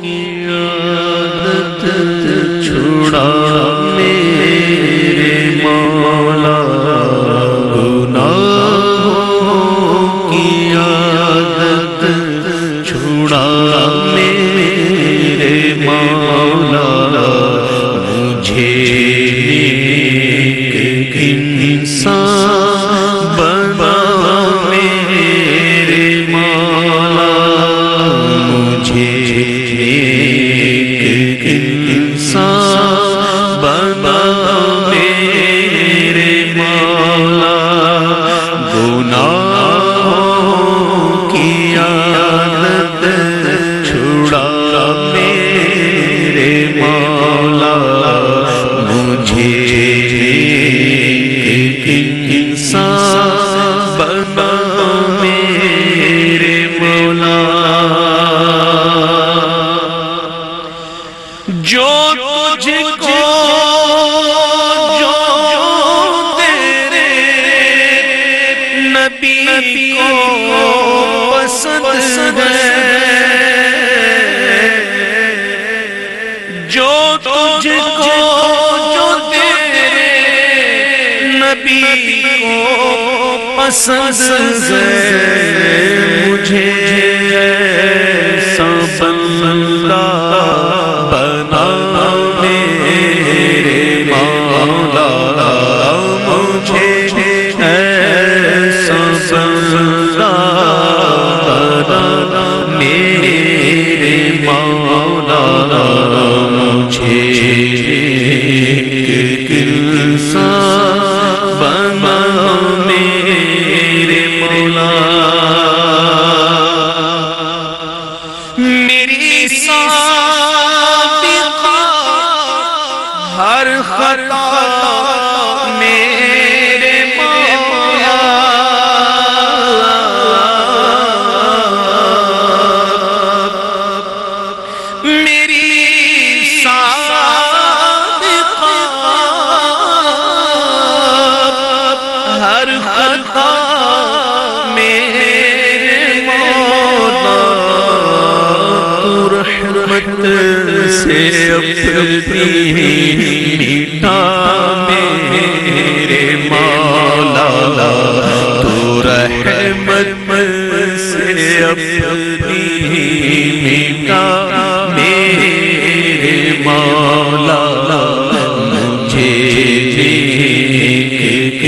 کی عادت چھوڑا میرے مولا گناہوں کی عادت چھوڑا میرے مولا مجھے جو تجھ کو جو تیرے نبی کو پسند ہے، جو تجھ کو جو تیرے نبی کو پسند ہے۔ مولا مجھے رحمت سے اپنی میٹا میرے مولا، تو رحمت سے اپنی میٹا میرے مولا، مجھے ایک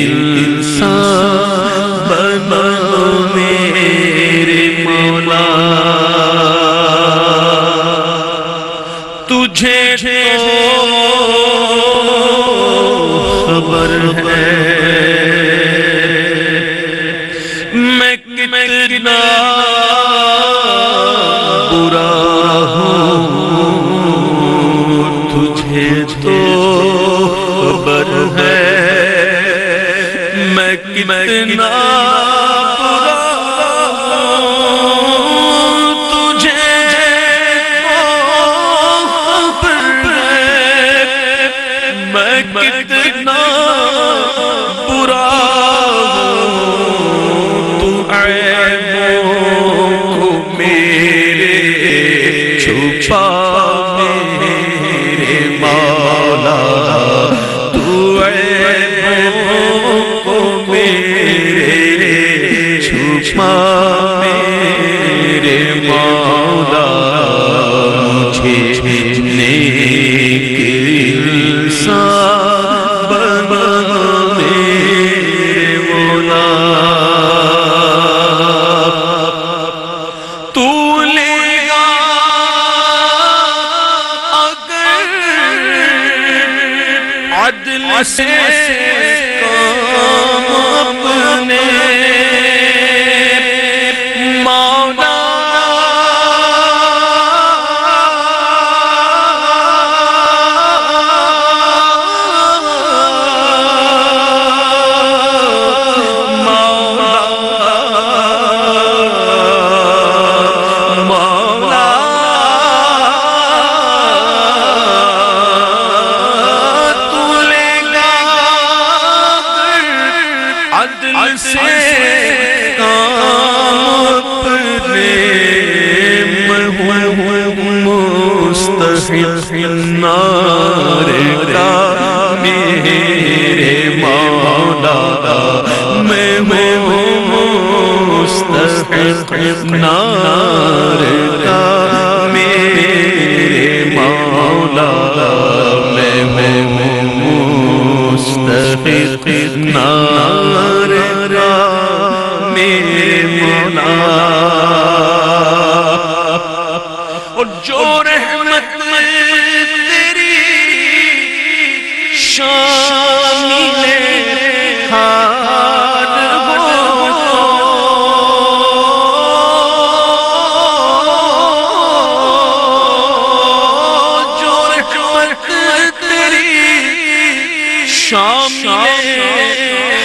کتنا برا ہوں تجھے تو خبر ہے میں کتنا میں کتنا چھپا میرے مولا، مجھے نیک انسان بنا میرے مولا تو لے گا اگر عدل سے کام اپنے مستحق نار کا میرے مولا میں ہوں مستحق نار کا میرے مولا میں ہوں مستحق نار کا میرے مولا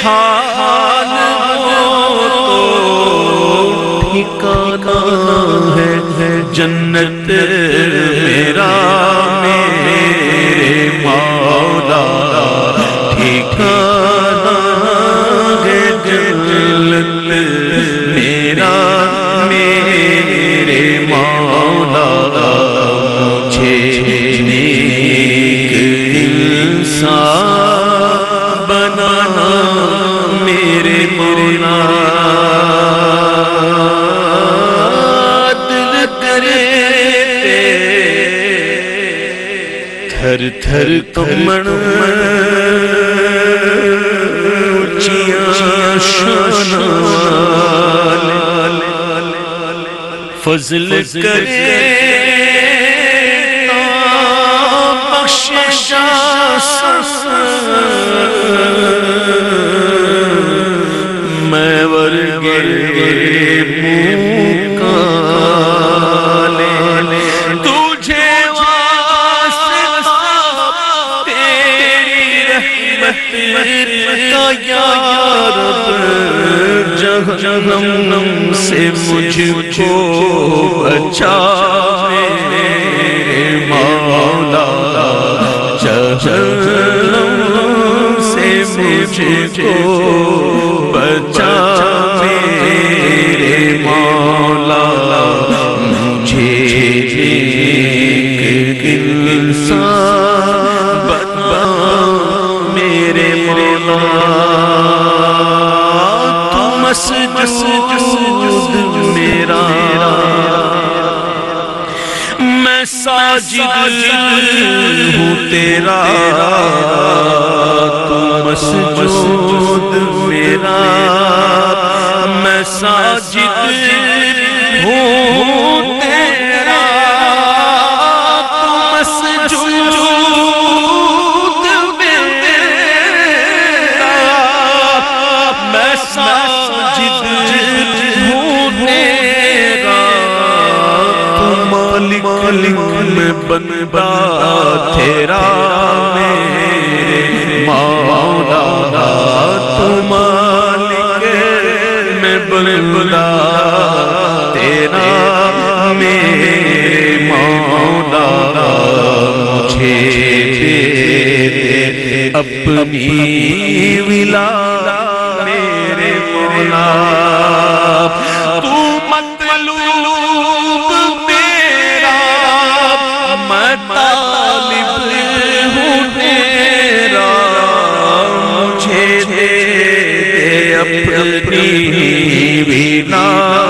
حال ہو تو ہے جنت تمن اونچیاں شان فضل کرے کا یا رب، جہنم سے مجھ کو بچا میرے مولا، جہنم سے مجھ کو بچا ساجد ہوں تیرا تو مسجود مالک میں بندا تیرا میرے مولا تو مالک میں بندا تیرا میرے مولا مجھے دے دے اپنی ولا اپنی بھی میرے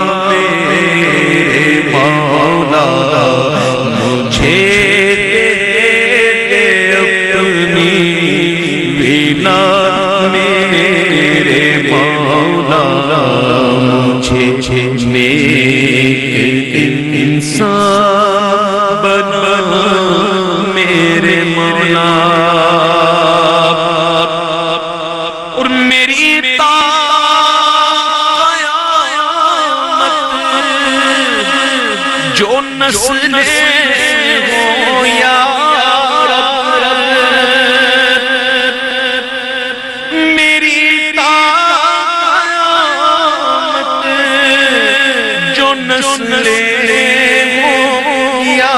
چن لے یا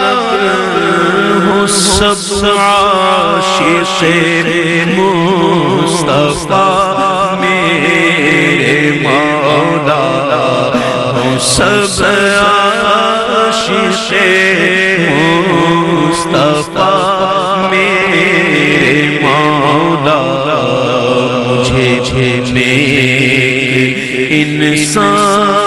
رب سب عاشق مصطفیٰ، میرے مولا سب عاشق مصطفیٰ، میرے مولا، مجھے انسان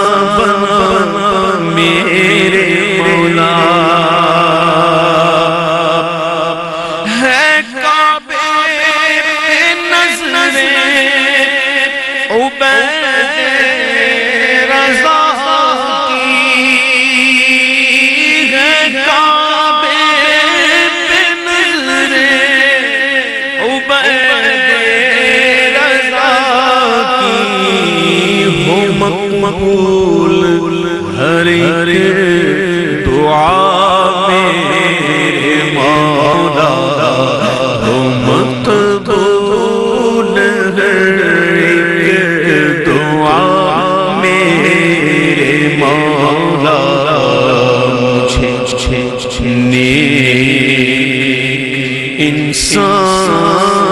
مقبول، ہر ایک دعا میرے مولا ہو مقبول ہر ایک دعا میرے مولا، مجھے نیک انسان